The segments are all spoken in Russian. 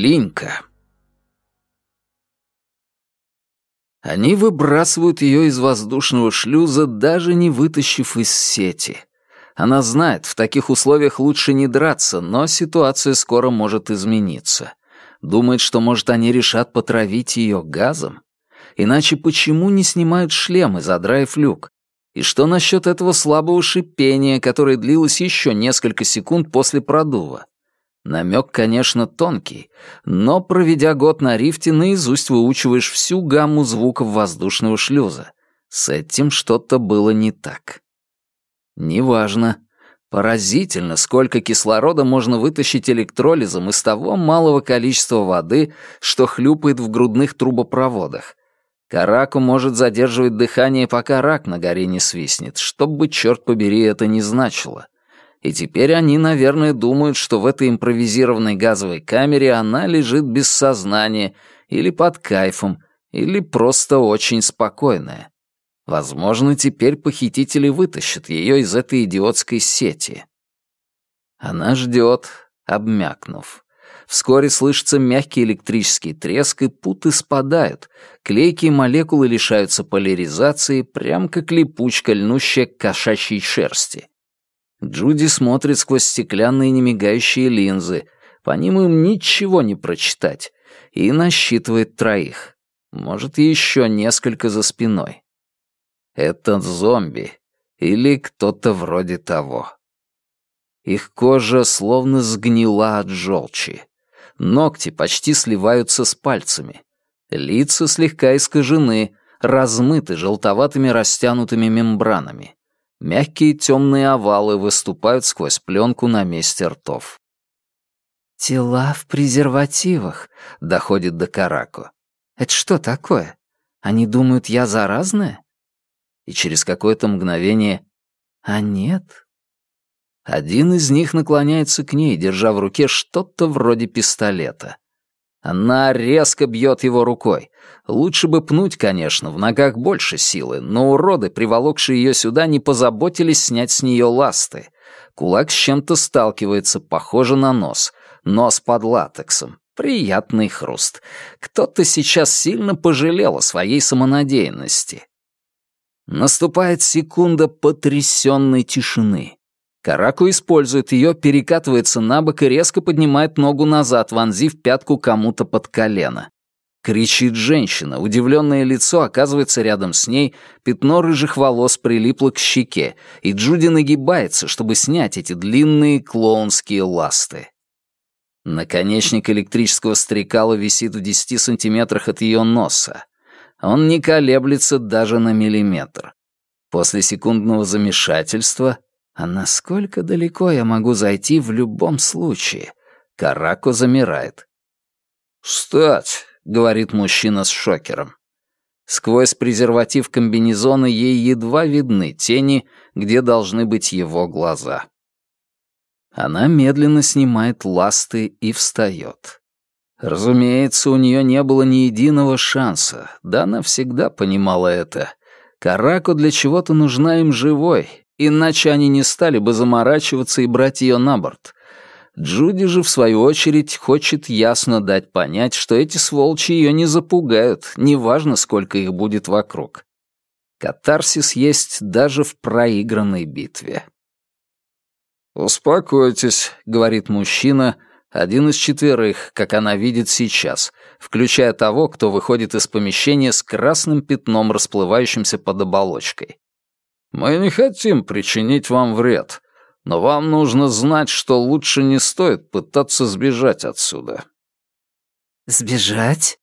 Линька. Они выбрасывают ее из воздушного шлюза, даже не вытащив из сети. Она знает, в таких условиях лучше не драться, но ситуация скоро может измениться. Думает, что, может, они решат потравить ее газом? Иначе почему не снимают шлемы, задраив люк? И что насчет этого слабого шипения, которое длилось еще несколько секунд после продува? Намек, конечно, тонкий, но, проведя год на рифте, наизусть выучиваешь всю гамму звуков воздушного шлюза. С этим что-то было не так. Неважно. Поразительно, сколько кислорода можно вытащить электролизом из того малого количества воды, что хлюпает в грудных трубопроводах. Караку может задерживать дыхание, пока рак на горе не свистнет, что бы, черт побери, это не значило и теперь они, наверное, думают, что в этой импровизированной газовой камере она лежит без сознания или под кайфом, или просто очень спокойная. Возможно, теперь похитители вытащат ее из этой идиотской сети. Она ждет, обмякнув. Вскоре слышится мягкий электрический треск, и путы спадают. Клейкие молекулы лишаются поляризации, прям как липучка, льнущая к кошачьей шерсти. Джуди смотрит сквозь стеклянные немигающие линзы. По ним им ничего не прочитать. И насчитывает троих. Может, еще несколько за спиной. Это зомби. Или кто-то вроде того. Их кожа словно сгнила от желчи. Ногти почти сливаются с пальцами. Лица слегка искажены, размыты желтоватыми растянутыми мембранами. Мягкие темные овалы выступают сквозь пленку на месте ртов. «Тела в презервативах», — доходит до Карако. «Это что такое? Они думают, я заразная?» И через какое-то мгновение «А нет». Один из них наклоняется к ней, держа в руке что-то вроде пистолета. Она резко бьет его рукой. Лучше бы пнуть, конечно, в ногах больше силы, но уроды, приволокшие ее сюда, не позаботились снять с нее ласты. Кулак с чем-то сталкивается, похоже на нос. Нос под латексом. Приятный хруст. Кто-то сейчас сильно пожалел о своей самонадеянности. Наступает секунда потрясенной тишины. Караку использует ее, перекатывается на бок и резко поднимает ногу назад, вонзив пятку кому-то под колено. Кричит женщина, удивленное лицо оказывается рядом с ней, пятно рыжих волос прилипло к щеке, и Джуди нагибается, чтобы снять эти длинные клоунские ласты. Наконечник электрического стрекала висит в десяти сантиметрах от ее носа. Он не колеблется даже на миллиметр. После секундного замешательства а насколько далеко я могу зайти в любом случае? Карако замирает. «Встать!» — говорит мужчина с шокером. Сквозь презерватив комбинезона ей едва видны тени, где должны быть его глаза. Она медленно снимает ласты и встает. Разумеется, у нее не было ни единого шанса, да она всегда понимала это. Карако для чего-то нужна им живой, Иначе они не стали бы заморачиваться и брать ее на борт. Джуди же, в свою очередь, хочет ясно дать понять, что эти сволочи ее не запугают, неважно, сколько их будет вокруг. Катарсис есть даже в проигранной битве. «Успокойтесь», — говорит мужчина, один из четверых, как она видит сейчас, включая того, кто выходит из помещения с красным пятном, расплывающимся под оболочкой. Мы не хотим причинить вам вред, но вам нужно знать, что лучше не стоит пытаться сбежать отсюда». «Сбежать?»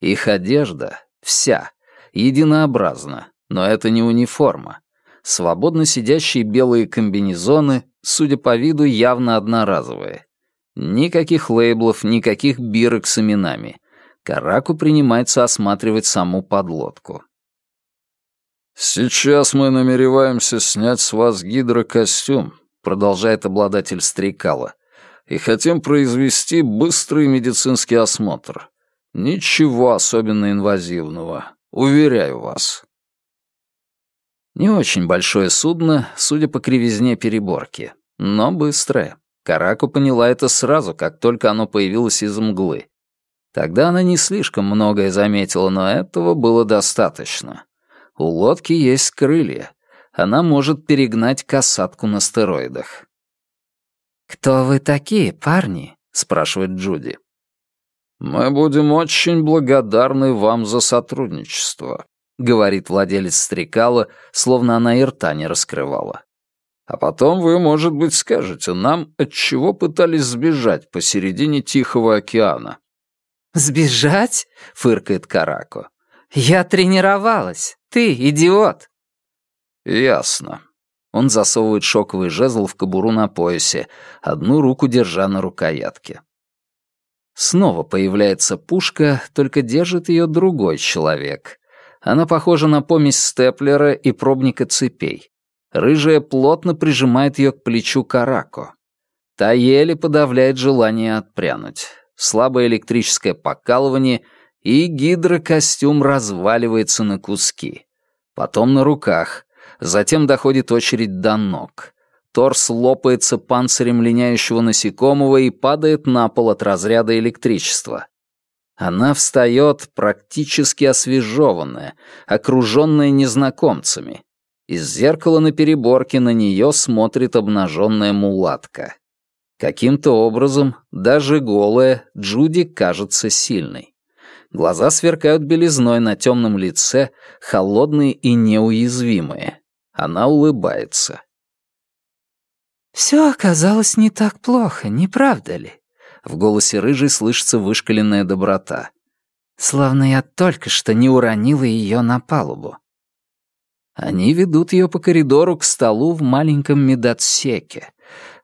Их одежда вся, единообразна, но это не униформа. Свободно сидящие белые комбинезоны, судя по виду, явно одноразовые. Никаких лейблов, никаких бирок с именами. Караку принимается осматривать саму подлодку. «Сейчас мы намереваемся снять с вас гидрокостюм», — продолжает обладатель стрекала, «и хотим произвести быстрый медицинский осмотр. Ничего особенно инвазивного, уверяю вас». Не очень большое судно, судя по кривизне переборки, но быстрое. Карако поняла это сразу, как только оно появилось из мглы. Тогда она не слишком многое заметила, но этого было достаточно. У лодки есть крылья. Она может перегнать касатку на стероидах. «Кто вы такие, парни?» — спрашивает Джуди. «Мы будем очень благодарны вам за сотрудничество», — говорит владелец стрекала, словно она и рта не раскрывала. «А потом вы, может быть, скажете нам, от чего пытались сбежать посередине Тихого океана». «Сбежать?» — фыркает Карако. «Я тренировалась. Ты идиот!» «Ясно». Он засовывает шоковый жезл в кобуру на поясе, одну руку держа на рукоятке. Снова появляется пушка, только держит ее другой человек. Она похожа на помесь степлера и пробника цепей. Рыжая плотно прижимает ее к плечу Карако. Та еле подавляет желание отпрянуть. Слабое электрическое покалывание, и гидрокостюм разваливается на куски. Потом на руках, затем доходит очередь до ног. Торс лопается панцирем линяющего насекомого и падает на пол от разряда электричества. Она встает практически освежеванная, окруженная незнакомцами. Из зеркала на переборке на нее смотрит обнаженная мулатка. Каким-то образом, даже голая, Джуди кажется сильной. Глаза сверкают белизной на темном лице, холодные и неуязвимые. Она улыбается. «Все оказалось не так плохо, не правда ли?» В голосе рыжей слышится вышкаленная доброта. «Словно я только что не уронила ее на палубу». Они ведут ее по коридору к столу в маленьком медотсеке.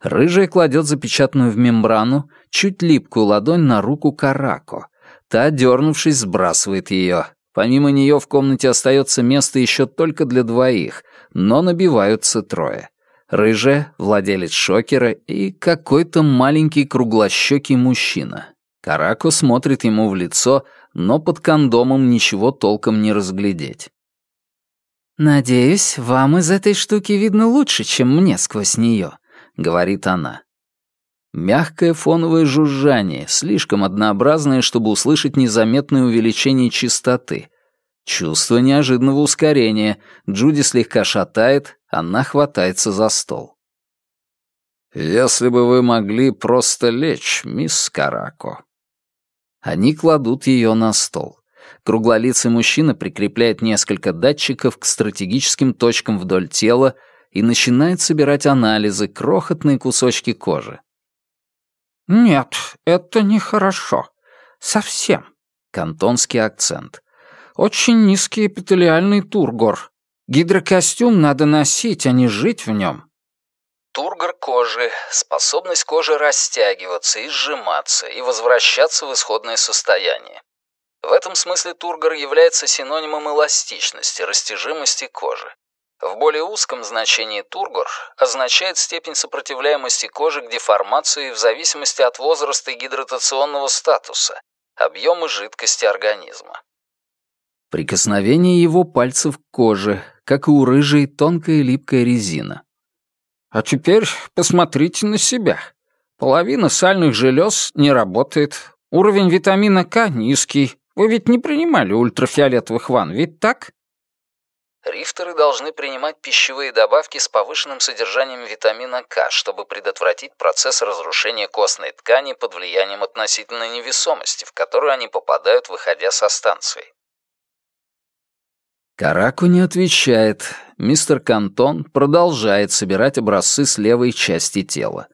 Рыжая кладет запечатанную в мембрану, чуть липкую ладонь на руку Карако — Та, дернувшись, сбрасывает ее. Помимо нее в комнате остается место еще только для двоих, но набиваются трое. Рыжая, владелец шокера и какой-то маленький круглощекий мужчина. Карако смотрит ему в лицо, но под кондомом ничего толком не разглядеть. «Надеюсь, вам из этой штуки видно лучше, чем мне сквозь нее», — говорит она. Мягкое фоновое жужжание, слишком однообразное, чтобы услышать незаметное увеличение частоты. Чувство неожиданного ускорения. Джуди слегка шатает, она хватается за стол. «Если бы вы могли просто лечь, мисс Карако». Они кладут ее на стол. Круглолицый мужчина прикрепляет несколько датчиков к стратегическим точкам вдоль тела и начинает собирать анализы, крохотные кусочки кожи. «Нет, это нехорошо. Совсем». Кантонский акцент. «Очень низкий эпителиальный тургор. Гидрокостюм надо носить, а не жить в нем». Тургор кожи — способность кожи растягиваться и сжиматься и возвращаться в исходное состояние. В этом смысле тургор является синонимом эластичности, растяжимости кожи. В более узком значении тургор означает степень сопротивляемости кожи к деформации в зависимости от возраста и гидратационного статуса, объема жидкости организма. Прикосновение его пальцев к коже, как и у рыжей тонкая липкая резина. «А теперь посмотрите на себя. Половина сальных желез не работает. Уровень витамина К низкий. Вы ведь не принимали ультрафиолетовых ванн, ведь так?» Рифтеры должны принимать пищевые добавки с повышенным содержанием витамина К, чтобы предотвратить процесс разрушения костной ткани под влиянием относительной невесомости, в которую они попадают, выходя со станции. Караку не отвечает. Мистер Кантон продолжает собирать образцы с левой части тела.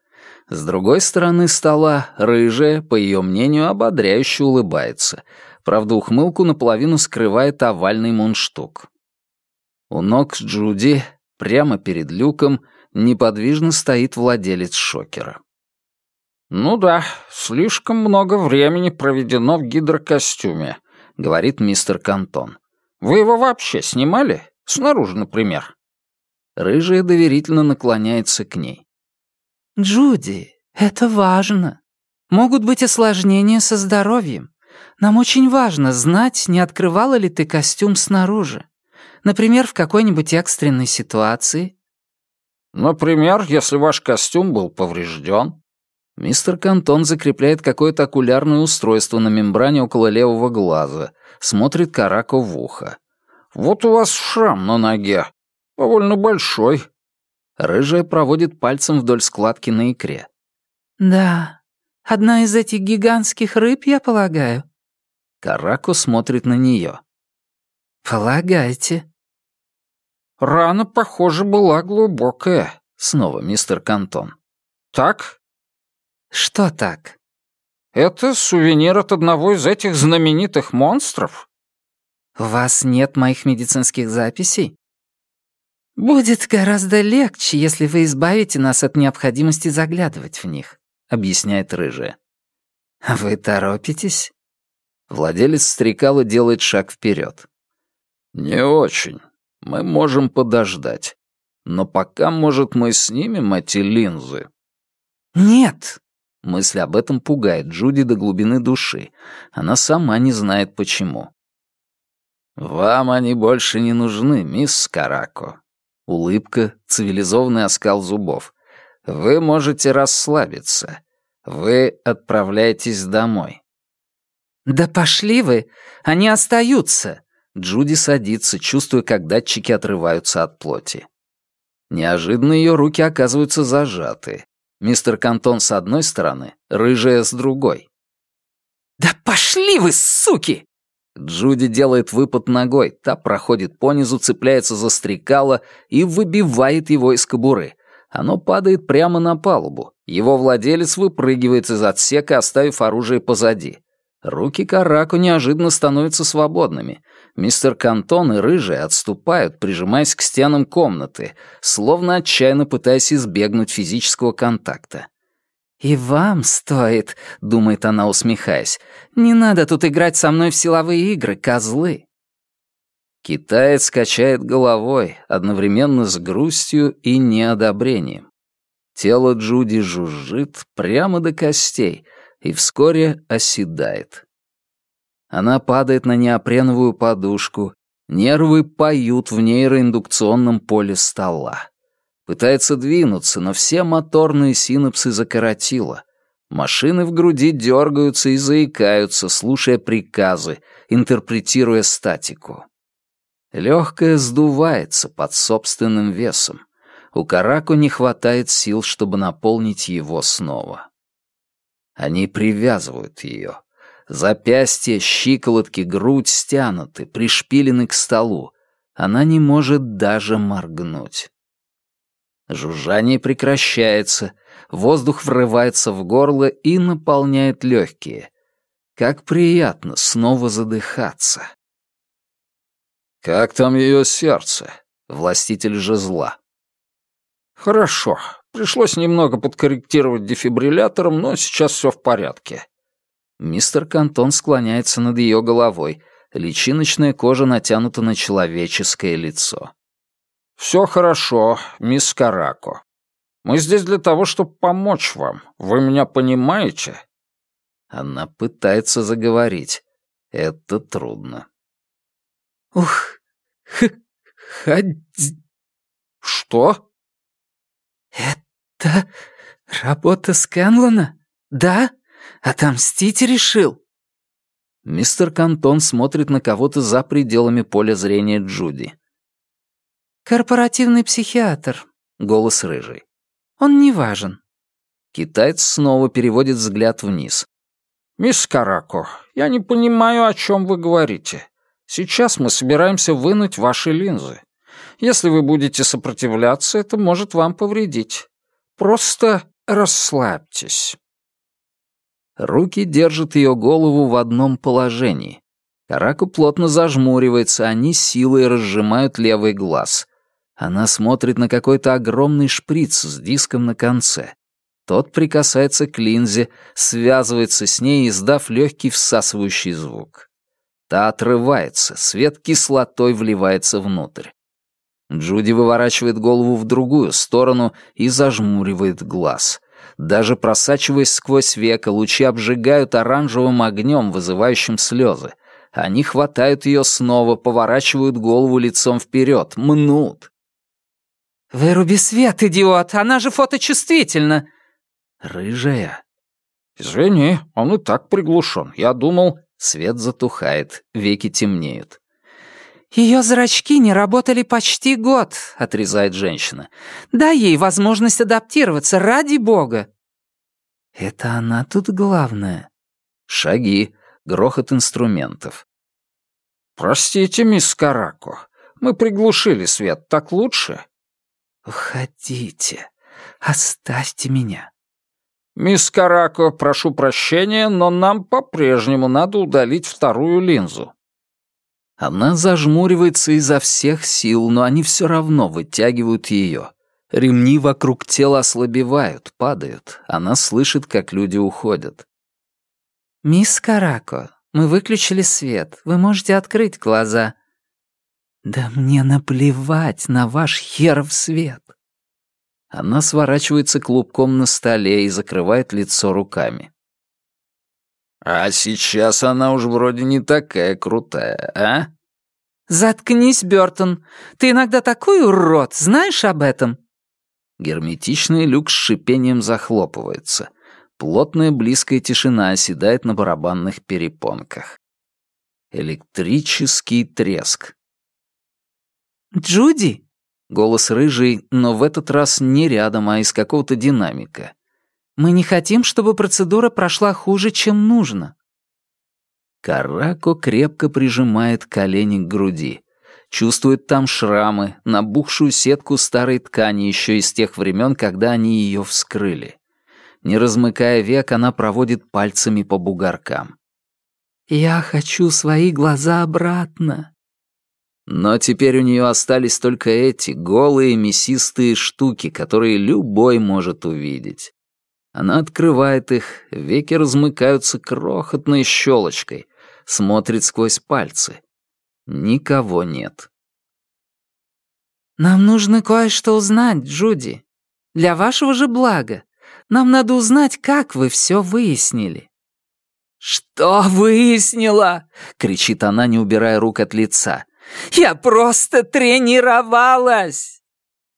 С другой стороны стола рыжая, по ее мнению, ободряюще улыбается. Правда, ухмылку наполовину скрывает овальный мундштук. У ног Джуди, прямо перед люком, неподвижно стоит владелец шокера. «Ну да, слишком много времени проведено в гидрокостюме», — говорит мистер Кантон. «Вы его вообще снимали? Снаружи, например?» Рыжая доверительно наклоняется к ней. «Джуди, это важно. Могут быть осложнения со здоровьем. Нам очень важно знать, не открывала ли ты костюм снаружи. Например, в какой-нибудь экстренной ситуации?» «Например, если ваш костюм был поврежден», Мистер Кантон закрепляет какое-то окулярное устройство на мембране около левого глаза, смотрит Карако в ухо. «Вот у вас шрам на ноге. Довольно большой». Рыжая проводит пальцем вдоль складки на икре. «Да, одна из этих гигантских рыб, я полагаю». Карако смотрит на нее. «Полагайте». «Рана, похоже, была глубокая», — снова мистер Кантон. «Так?» «Что так?» «Это сувенир от одного из этих знаменитых монстров?» «У вас нет моих медицинских записей?» «Будет гораздо легче, если вы избавите нас от необходимости заглядывать в них», — объясняет рыжая. «Вы торопитесь?» Владелец стрекала делает шаг вперед. «Не очень. Мы можем подождать. Но пока, может, мы снимем эти линзы?» «Нет!» Мысль об этом пугает Джуди до глубины души. Она сама не знает почему. «Вам они больше не нужны, мисс Карако». Улыбка, цивилизованный оскал зубов. «Вы можете расслабиться. Вы отправляетесь домой». «Да пошли вы! Они остаются!» Джуди садится, чувствуя, как датчики отрываются от плоти. Неожиданно ее руки оказываются зажаты. Мистер Кантон с одной стороны, рыжая с другой. «Да пошли вы, суки!» Джуди делает выпад ногой, та проходит понизу, цепляется за стрекало и выбивает его из кобуры. Оно падает прямо на палубу. Его владелец выпрыгивает из отсека, оставив оружие позади. Руки Караку неожиданно становятся свободными. Мистер Кантон и Рыжий отступают, прижимаясь к стенам комнаты, словно отчаянно пытаясь избегнуть физического контакта. «И вам стоит», — думает она, усмехаясь, — «не надо тут играть со мной в силовые игры, козлы». Китаец качает головой, одновременно с грустью и неодобрением. Тело Джуди жужжит прямо до костей и вскоре оседает. Она падает на неопреновую подушку, нервы поют в нейроиндукционном поле стола. Пытается двинуться, но все моторные синапсы закоротило. Машины в груди дергаются и заикаются, слушая приказы, интерпретируя статику. Легкое сдувается под собственным весом. У Караку не хватает сил, чтобы наполнить его снова. Они привязывают ее. Запястья, щиколотки, грудь стянуты, пришпилены к столу. Она не может даже моргнуть. Жужжание прекращается, воздух врывается в горло и наполняет легкие. Как приятно снова задыхаться. «Как там ее сердце?» — властитель жезла. «Хорошо. Пришлось немного подкорректировать дефибриллятором, но сейчас все в порядке». Мистер Кантон склоняется над ее головой. Личиночная кожа натянута на человеческое лицо. «Все хорошо, мисс Карако. Мы здесь для того, чтобы помочь вам. Вы меня понимаете?» Она пытается заговорить. Это трудно. «Ух, х, ходь...» «Что?» «Это работа Скэнлона? Да? Отомстить решил?» Мистер Кантон смотрит на кого-то за пределами поля зрения Джуди. «Корпоративный психиатр», — голос рыжий. «Он не важен». Китаец снова переводит взгляд вниз. «Мисс Карако, я не понимаю, о чем вы говорите. Сейчас мы собираемся вынуть ваши линзы. Если вы будете сопротивляться, это может вам повредить. Просто расслабьтесь». Руки держат ее голову в одном положении. Караку плотно зажмуривается, они силой разжимают левый глаз. Она смотрит на какой-то огромный шприц с диском на конце. Тот прикасается к линзе, связывается с ней, издав легкий всасывающий звук. Та отрывается, свет кислотой вливается внутрь. Джуди выворачивает голову в другую сторону и зажмуривает глаз. Даже просачиваясь сквозь века, лучи обжигают оранжевым огнем, вызывающим слезы. Они хватают ее снова, поворачивают голову лицом вперед, мнут. «Выруби свет, идиот! Она же фоточувствительна!» «Рыжая!» «Извини, он и так приглушен. Я думал...» Свет затухает, веки темнеют. «Ее зрачки не работали почти год», — отрезает женщина. «Дай ей возможность адаптироваться, ради бога». «Это она тут главная». Шаги, грохот инструментов. «Простите, мисс Карако, мы приглушили свет, так лучше?» «Уходите, оставьте меня». «Мисс Карако, прошу прощения, но нам по-прежнему надо удалить вторую линзу». Она зажмуривается изо всех сил, но они все равно вытягивают ее. Ремни вокруг тела ослабевают, падают. Она слышит, как люди уходят. «Мисс Карако, мы выключили свет. Вы можете открыть глаза». «Да мне наплевать на ваш херов свет». Она сворачивается клубком на столе и закрывает лицо руками. «А сейчас она уж вроде не такая крутая, а?» «Заткнись, Бёртон. Ты иногда такой урод, знаешь об этом?» Герметичный люк с шипением захлопывается. Плотная близкая тишина оседает на барабанных перепонках. Электрический треск. «Джуди!» Голос рыжий, но в этот раз не рядом, а из какого-то динамика. «Мы не хотим, чтобы процедура прошла хуже, чем нужно». Карако крепко прижимает колени к груди. Чувствует там шрамы, набухшую сетку старой ткани еще из тех времен, когда они ее вскрыли. Не размыкая век, она проводит пальцами по бугоркам. «Я хочу свои глаза обратно», но теперь у нее остались только эти голые мясистые штуки, которые любой может увидеть. Она открывает их, веки размыкаются крохотной щелочкой, смотрит сквозь пальцы. Никого нет. «Нам нужно кое-что узнать, Джуди. Для вашего же блага. Нам надо узнать, как вы все выяснили». «Что выяснила?» — кричит она, не убирая рук от лица. Я просто тренировалась!»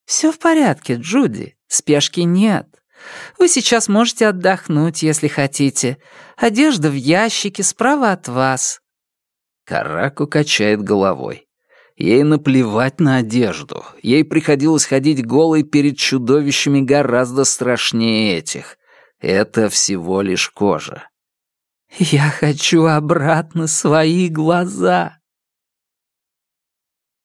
«Все в порядке, Джуди. Спешки нет. Вы сейчас можете отдохнуть, если хотите. Одежда в ящике справа от вас». Караку качает головой. Ей наплевать на одежду. Ей приходилось ходить голой перед чудовищами гораздо страшнее этих. Это всего лишь кожа. «Я хочу обратно свои глаза»,